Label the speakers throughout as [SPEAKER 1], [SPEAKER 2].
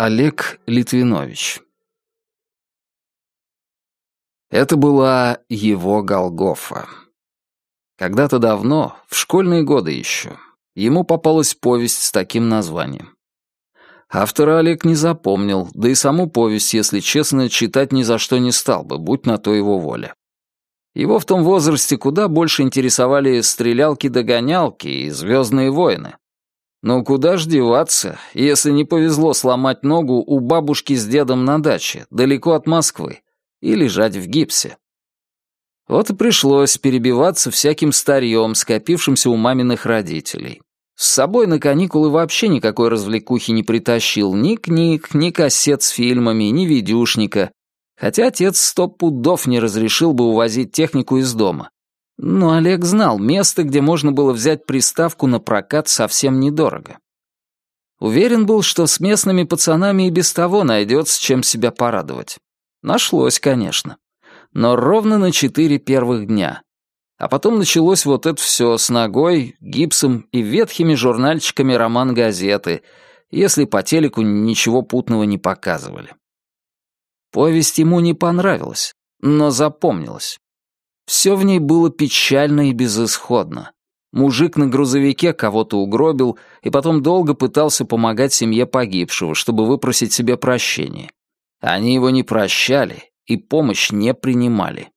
[SPEAKER 1] Олег Литвинович Это была его Голгофа. Когда-то давно, в школьные годы еще, ему попалась повесть с таким названием. Автора Олег не запомнил, да и саму повесть, если честно, читать ни за что не стал бы, будь на то его воля. Его в том возрасте куда больше интересовали стрелялки-догонялки и звездные войны. Но куда ж деваться, если не повезло сломать ногу у бабушки с дедом на даче, далеко от Москвы, и лежать в гипсе. Вот и пришлось перебиваться всяким старьем, скопившимся у маминых родителей. С собой на каникулы вообще никакой развлекухи не притащил, ни книг, ни кассет с фильмами, ни видюшника, хотя отец сто пудов не разрешил бы увозить технику из дома. Но Олег знал место, где можно было взять приставку на прокат совсем недорого. Уверен был, что с местными пацанами и без того найдется, чем себя порадовать. Нашлось, конечно. Но ровно на четыре первых дня. А потом началось вот это все с ногой, гипсом и ветхими журнальчиками роман-газеты, если по телеку ничего путного не показывали. Повесть ему не понравилась, но запомнилась. Все в ней было печально и безысходно. Мужик на грузовике кого-то угробил и потом долго пытался помогать семье погибшего, чтобы выпросить себе прощение. Они его не прощали и помощь не принимали.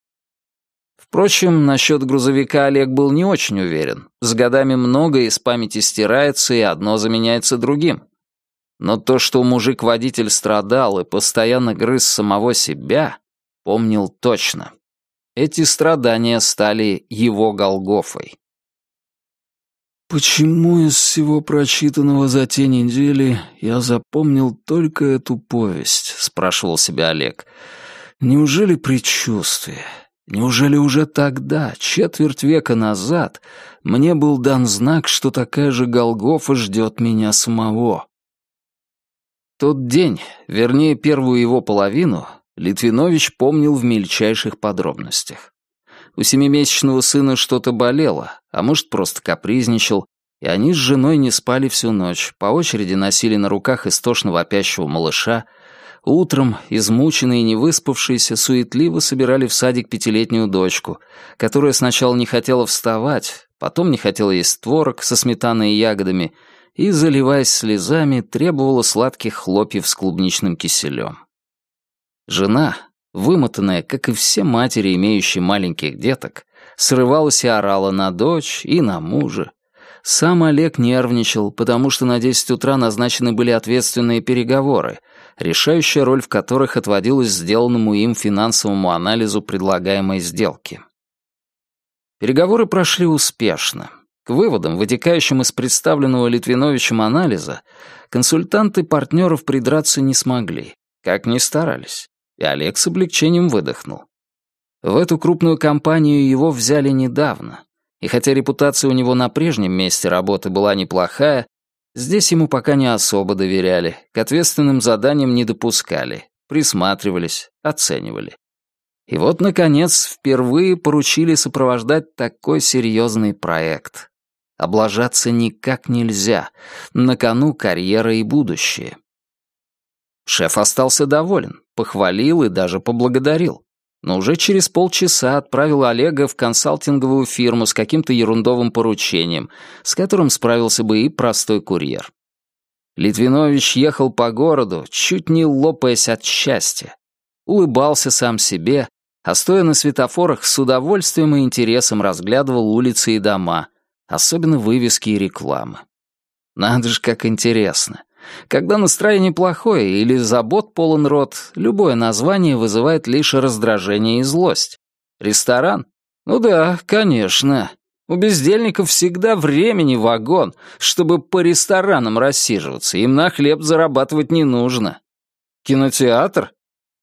[SPEAKER 1] Впрочем, насчет грузовика Олег был не очень уверен. С годами многое из памяти стирается, и одно заменяется другим. Но то, что мужик-водитель страдал и постоянно грыз самого себя, помнил точно. Эти страдания стали его Голгофой. «Почему из всего прочитанного за те недели я запомнил только эту повесть?» — спрашивал себя Олег. «Неужели предчувствие? Неужели уже тогда, четверть века назад, мне был дан знак, что такая же Голгофа ждет меня самого?» Тот день, вернее, первую его половину, Литвинович помнил в мельчайших подробностях. У семимесячного сына что-то болело, а может, просто капризничал, и они с женой не спали всю ночь, по очереди носили на руках истошно вопящего малыша, утром, измученные и невыспавшиеся, суетливо собирали в садик пятилетнюю дочку, которая сначала не хотела вставать, потом не хотела есть творог со сметаной и ягодами и, заливаясь слезами, требовала сладких хлопьев с клубничным киселем. Жена, вымотанная, как и все матери, имеющие маленьких деток, срывалась и орала на дочь и на мужа. Сам Олег нервничал, потому что на 10 утра назначены были ответственные переговоры, решающая роль в которых отводилась сделанному им финансовому анализу предлагаемой сделки. Переговоры прошли успешно. К выводам, вытекающим из представленного Литвиновичем анализа, консультанты партнеров придраться не смогли, как ни старались и Олег с облегчением выдохнул. В эту крупную компанию его взяли недавно, и хотя репутация у него на прежнем месте работы была неплохая, здесь ему пока не особо доверяли, к ответственным заданиям не допускали, присматривались, оценивали. И вот, наконец, впервые поручили сопровождать такой серьезный проект. Облажаться никак нельзя, на кону карьера и будущее. Шеф остался доволен, похвалил и даже поблагодарил. Но уже через полчаса отправил Олега в консалтинговую фирму с каким-то ерундовым поручением, с которым справился бы и простой курьер. Литвинович ехал по городу, чуть не лопаясь от счастья. Улыбался сам себе, а стоя на светофорах с удовольствием и интересом разглядывал улицы и дома, особенно вывески и рекламы. Надо же, как интересно. Когда настроение плохое или забот полон рот, любое название вызывает лишь раздражение и злость. Ресторан? Ну да, конечно. У бездельников всегда времени вагон, чтобы по ресторанам рассиживаться, им на хлеб зарабатывать не нужно. Кинотеатр?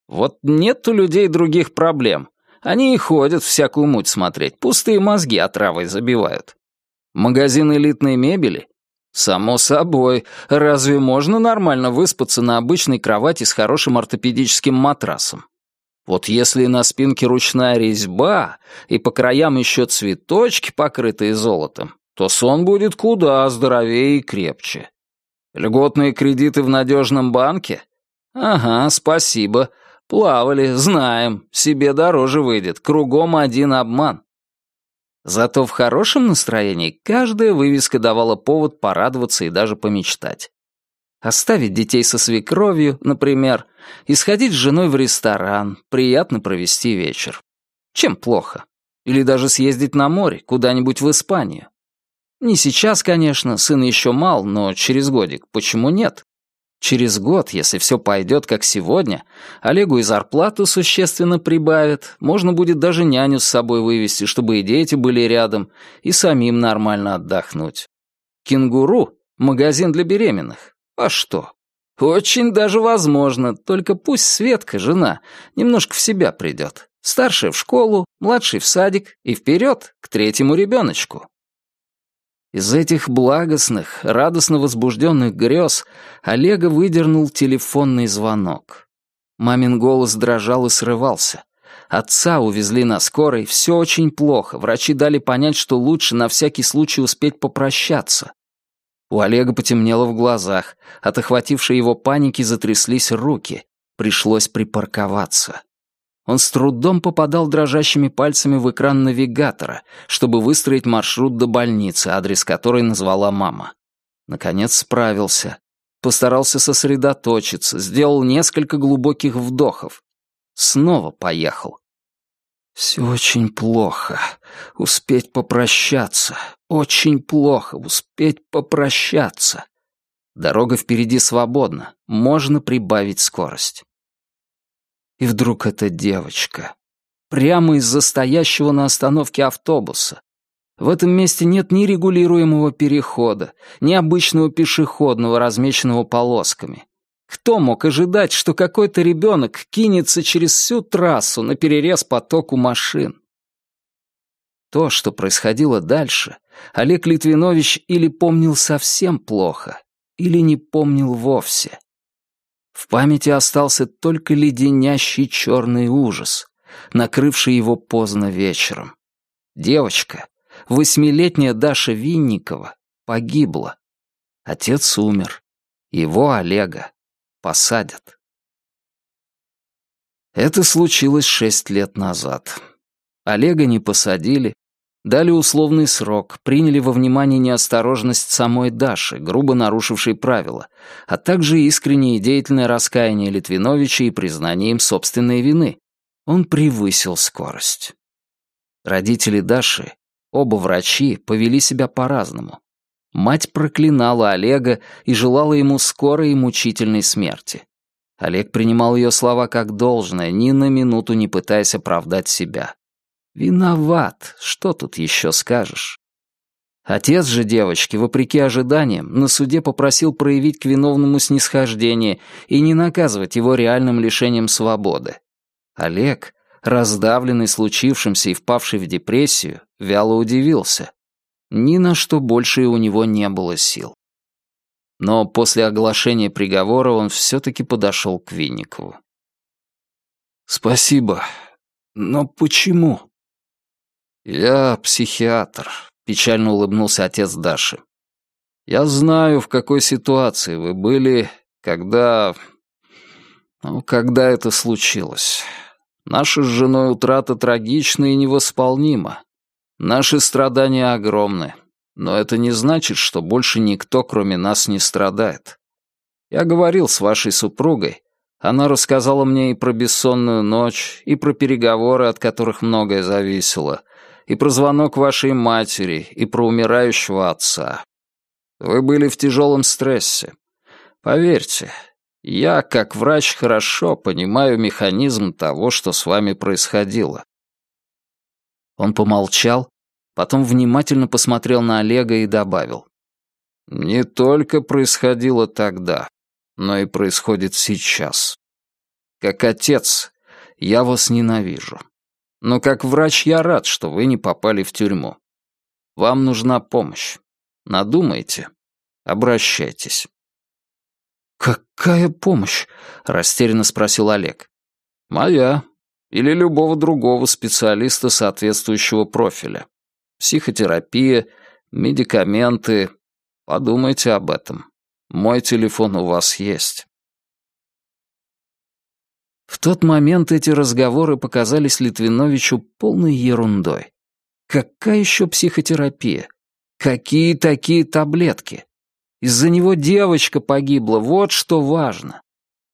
[SPEAKER 1] Вот нет у людей других проблем. Они и ходят всякую муть смотреть, пустые мозги отравой забивают. Магазин элитной мебели? Само собой, разве можно нормально выспаться на обычной кровати с хорошим ортопедическим матрасом? Вот если на спинке ручная резьба и по краям еще цветочки, покрытые золотом, то сон будет куда здоровее и крепче. Льготные кредиты в надежном банке? Ага, спасибо. Плавали, знаем. Себе дороже выйдет. Кругом один обман. Зато в хорошем настроении каждая вывеска давала повод порадоваться и даже помечтать. Оставить детей со свекровью, например, и сходить с женой в ресторан, приятно провести вечер. Чем плохо? Или даже съездить на море, куда-нибудь в Испанию. Не сейчас, конечно, сын еще мал, но через годик, почему нет? Через год, если все пойдет как сегодня, Олегу и зарплату существенно прибавят, можно будет даже няню с собой вывести, чтобы и дети были рядом, и самим нормально отдохнуть. Кенгуру — магазин для беременных. А что? Очень даже возможно, только пусть Светка, жена, немножко в себя придет. Старшая в школу, младший в садик и вперед к третьему ребеночку. Из этих благостных, радостно возбужденных грез Олега выдернул телефонный звонок. Мамин голос дрожал и срывался. Отца увезли на скорой, все очень плохо. Врачи дали понять, что лучше на всякий случай успеть попрощаться. У Олега потемнело в глазах, от охватившей его паники затряслись руки. Пришлось припарковаться. Он с трудом попадал дрожащими пальцами в экран навигатора, чтобы выстроить маршрут до больницы, адрес которой назвала мама. Наконец справился. Постарался сосредоточиться, сделал несколько глубоких вдохов. Снова поехал. «Все очень плохо. Успеть попрощаться. Очень плохо. Успеть попрощаться». Дорога впереди свободна. Можно прибавить скорость. И вдруг эта девочка. Прямо из-за стоящего на остановке автобуса. В этом месте нет ни регулируемого перехода, ни обычного пешеходного, размеченного полосками. Кто мог ожидать, что какой-то ребенок кинется через всю трассу на перерез потоку машин? То, что происходило дальше, Олег Литвинович или помнил совсем плохо, или не помнил вовсе. В памяти остался только леденящий черный ужас, накрывший его поздно вечером. Девочка, восьмилетняя Даша Винникова, погибла. Отец умер. Его, Олега, посадят. Это случилось шесть лет назад. Олега не посадили, Дали условный срок, приняли во внимание неосторожность самой Даши, грубо нарушившей правила, а также искреннее и деятельное раскаяние Литвиновича и признание им собственной вины. Он превысил скорость. Родители Даши, оба врачи, повели себя по-разному. Мать проклинала Олега и желала ему скорой и мучительной смерти. Олег принимал ее слова как должное, ни на минуту не пытаясь оправдать себя. Виноват, что тут еще скажешь? Отец же девочки, вопреки ожиданиям, на суде попросил проявить к виновному снисхождение и не наказывать его реальным лишением свободы. Олег, раздавленный случившимся и впавший в депрессию, вяло удивился. Ни на что больше у него не было сил. Но после оглашения приговора он все-таки подошел к Винникову. «Спасибо. Но почему?» «Я психиатр», — печально улыбнулся отец Даши. «Я знаю, в какой ситуации вы были, когда... Ну, когда это случилось. Наша с женой утрата трагична и невосполнима. Наши страдания огромны. Но это не значит, что больше никто, кроме нас, не страдает. Я говорил с вашей супругой. Она рассказала мне и про бессонную ночь, и про переговоры, от которых многое зависело, и про звонок вашей матери, и про умирающего отца. Вы были в тяжелом стрессе. Поверьте, я, как врач, хорошо понимаю механизм того, что с вами происходило». Он помолчал, потом внимательно посмотрел на Олега и добавил. «Не только происходило тогда, но и происходит сейчас. Как отец, я вас ненавижу. Но как врач я рад, что вы не попали в тюрьму. Вам нужна помощь. Надумайте. Обращайтесь». «Какая помощь?» — растерянно спросил Олег. «Моя. Или любого другого специалиста соответствующего профиля. Психотерапия, медикаменты. Подумайте об этом. Мой телефон у вас есть». В тот момент эти разговоры показались Литвиновичу полной ерундой. Какая еще психотерапия? Какие такие таблетки? Из-за него девочка погибла, вот что важно.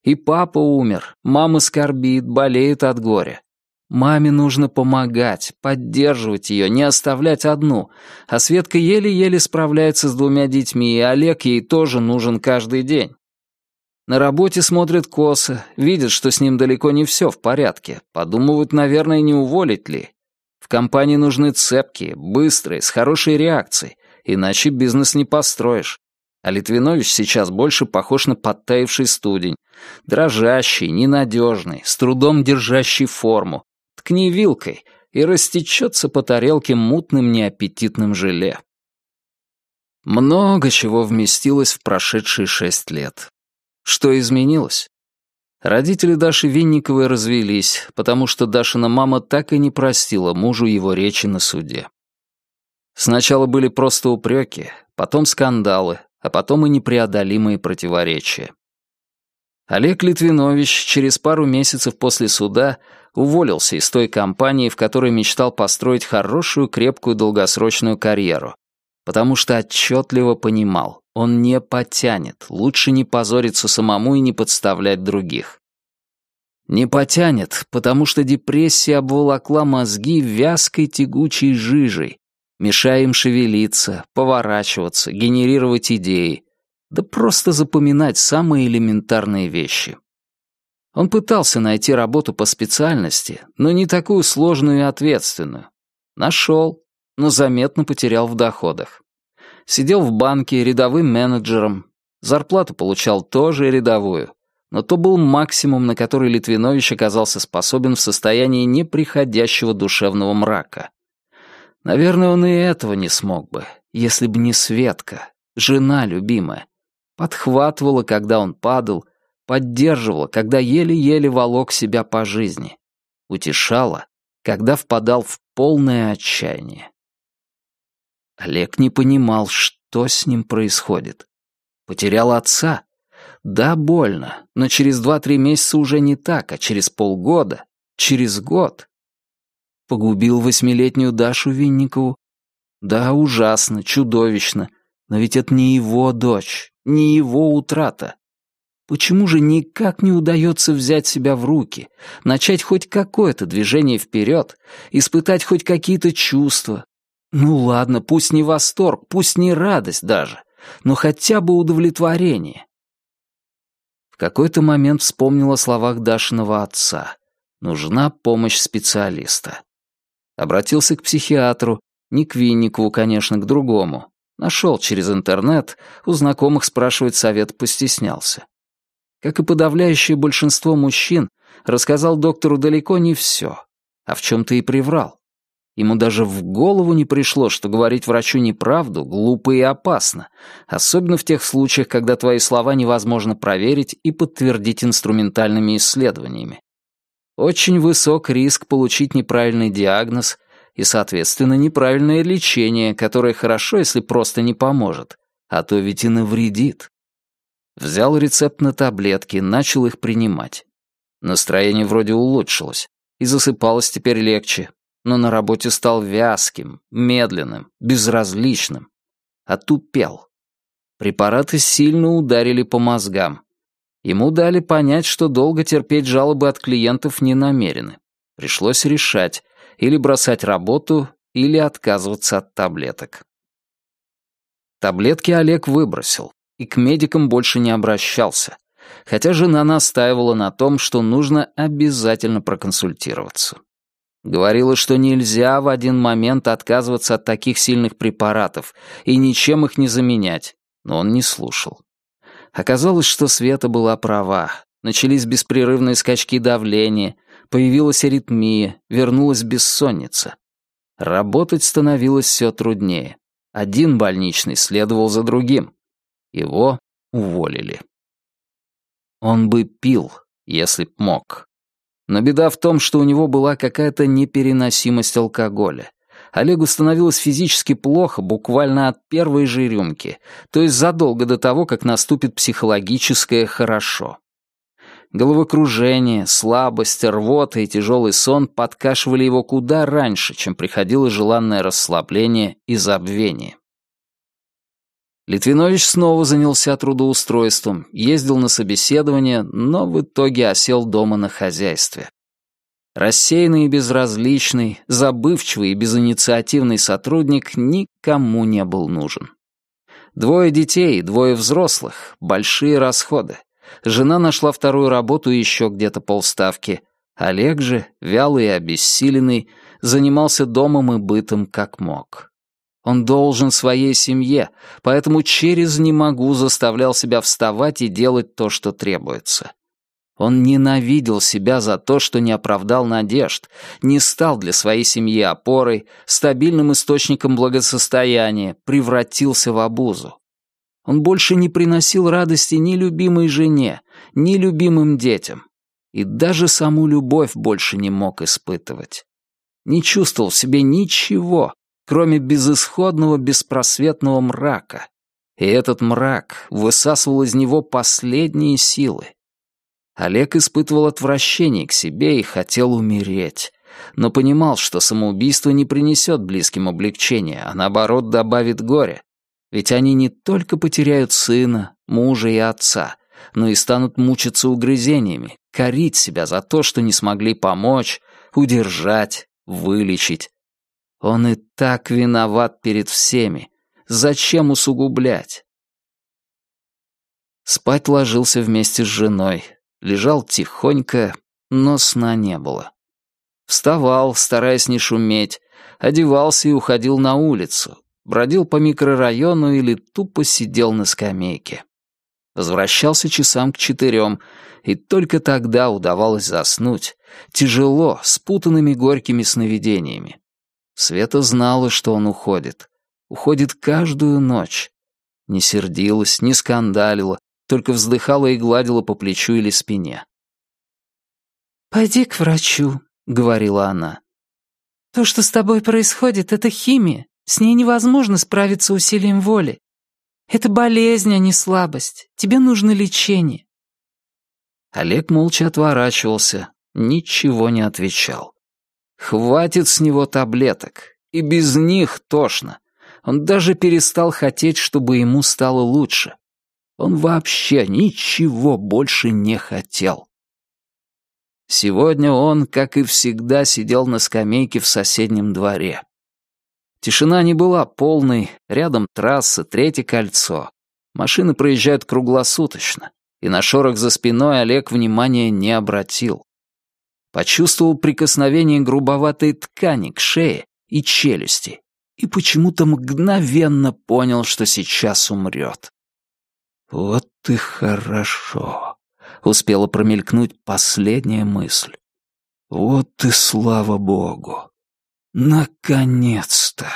[SPEAKER 1] И папа умер, мама скорбит, болеет от горя. Маме нужно помогать, поддерживать ее, не оставлять одну. А Светка еле-еле справляется с двумя детьми, и Олег ей тоже нужен каждый день. На работе смотрят косо, видят, что с ним далеко не все в порядке, подумывают, наверное, не уволить ли. В компании нужны цепкие, быстрые, с хорошей реакцией, иначе бизнес не построишь. А Литвинович сейчас больше похож на подтаивший студень, дрожащий, ненадежный, с трудом держащий форму. Ткни вилкой, и растечется по тарелке мутным неаппетитным желе. Много чего вместилось в прошедшие шесть лет. Что изменилось? Родители Даши Винниковой развелись, потому что Дашина мама так и не простила мужу его речи на суде. Сначала были просто упреки, потом скандалы, а потом и непреодолимые противоречия. Олег Литвинович через пару месяцев после суда уволился из той компании, в которой мечтал построить хорошую, крепкую, долгосрочную карьеру, потому что отчетливо понимал, он не потянет, лучше не позориться самому и не подставлять других. Не потянет, потому что депрессия обволокла мозги вязкой тягучей жижей, мешая им шевелиться, поворачиваться, генерировать идеи, да просто запоминать самые элементарные вещи. Он пытался найти работу по специальности, но не такую сложную и ответственную. Нашел, но заметно потерял в доходах. Сидел в банке рядовым менеджером, зарплату получал тоже рядовую, но то был максимум, на который Литвинович оказался способен в состоянии неприходящего душевного мрака. Наверное, он и этого не смог бы, если бы не Светка, жена любимая. Подхватывала, когда он падал, поддерживала, когда еле-еле волок себя по жизни. Утешала, когда впадал в полное отчаяние. Олег не понимал, что с ним происходит. Потерял отца? Да, больно, но через два-три месяца уже не так, а через полгода, через год. Погубил восьмилетнюю Дашу Винникову? Да, ужасно, чудовищно, но ведь это не его дочь, не его утрата. Почему же никак не удается взять себя в руки, начать хоть какое-то движение вперед, испытать хоть какие-то чувства, ну ладно, пусть не восторг, пусть не радость даже, но хотя бы удовлетворение. В какой-то момент вспомнил о словах Дашиного отца. Нужна помощь специалиста. Обратился к психиатру, не к Винникову, конечно, к другому. Нашел через интернет, у знакомых спрашивать совет постеснялся. Как и подавляющее большинство мужчин, рассказал доктору далеко не все, а в чем-то и приврал. Ему даже в голову не пришло, что говорить врачу неправду глупо и опасно, особенно в тех случаях, когда твои слова невозможно проверить и подтвердить инструментальными исследованиями. Очень высок риск получить неправильный диагноз и, соответственно, неправильное лечение, которое хорошо, если просто не поможет, а то ведь и навредит. Взял рецепт на таблетки, начал их принимать. Настроение вроде улучшилось, и засыпалось теперь легче, но на работе стал вязким, медленным, безразличным. Отупел. Препараты сильно ударили по мозгам. Ему дали понять, что долго терпеть жалобы от клиентов не намерены. Пришлось решать, или бросать работу, или отказываться от таблеток. Таблетки Олег выбросил и к медикам больше не обращался, хотя жена настаивала на том, что нужно обязательно проконсультироваться. Говорила, что нельзя в один момент отказываться от таких сильных препаратов и ничем их не заменять, но он не слушал. Оказалось, что Света была права. Начались беспрерывные скачки давления, появилась аритмия, вернулась бессонница. Работать становилось все труднее. Один больничный следовал за другим. Его уволили. Он бы пил, если б мог. Но беда в том, что у него была какая-то непереносимость алкоголя. Олегу становилось физически плохо буквально от первой же рюмки, то есть задолго до того, как наступит психологическое «хорошо». Головокружение, слабость, рвота и тяжелый сон подкашивали его куда раньше, чем приходило желанное расслабление и забвение. Литвинович снова занялся трудоустройством, ездил на собеседование, но в итоге осел дома на хозяйстве. Рассеянный и безразличный, забывчивый и безинициативный сотрудник никому не был нужен. Двое детей, двое взрослых, большие расходы. Жена нашла вторую работу еще где-то полставки. Олег же, вялый и обессиленный, занимался домом и бытом как мог. Он должен своей семье, поэтому через «не могу» заставлял себя вставать и делать то, что требуется. Он ненавидел себя за то, что не оправдал надежд, не стал для своей семьи опорой, стабильным источником благосостояния, превратился в обузу. Он больше не приносил радости ни любимой жене, ни любимым детям. И даже саму любовь больше не мог испытывать. Не чувствовал в себе ничего, кроме безысходного беспросветного мрака. И этот мрак высасывал из него последние силы. Олег испытывал отвращение к себе и хотел умереть, но понимал, что самоубийство не принесет близким облегчения, а наоборот добавит горя. Ведь они не только потеряют сына, мужа и отца, но и станут мучиться угрызениями, корить себя за то, что не смогли помочь, удержать, вылечить. Он и так виноват перед всеми. Зачем усугублять? Спать ложился вместе с женой. Лежал тихонько, но сна не было. Вставал, стараясь не шуметь, одевался и уходил на улицу, бродил по микрорайону или тупо сидел на скамейке. Возвращался часам к четырем, и только тогда удавалось заснуть, тяжело, с путанными горькими сновидениями. Света знала, что он уходит. Уходит каждую ночь. Не сердилась, не скандалила, только вздыхала и гладила по плечу или спине.
[SPEAKER 2] «Пойди к врачу», — говорила она. «То, что с тобой происходит, — это химия. С ней невозможно справиться усилием воли. Это болезнь, а не слабость. Тебе нужно лечение».
[SPEAKER 1] Олег молча отворачивался, ничего не отвечал. Хватит с него таблеток, и без них тошно. Он даже перестал хотеть, чтобы ему стало лучше. Он вообще ничего больше не хотел. Сегодня он, как и всегда, сидел на скамейке в соседнем дворе. Тишина не была полной, рядом трасса, третье кольцо. Машины проезжают круглосуточно, и на шорох за спиной Олег внимания не обратил. Почувствовал прикосновение грубоватой ткани к шее и челюсти и почему-то мгновенно понял, что сейчас умрет. «Вот и хорошо», — успела промелькнуть последняя мысль. «Вот и слава богу! Наконец-то!»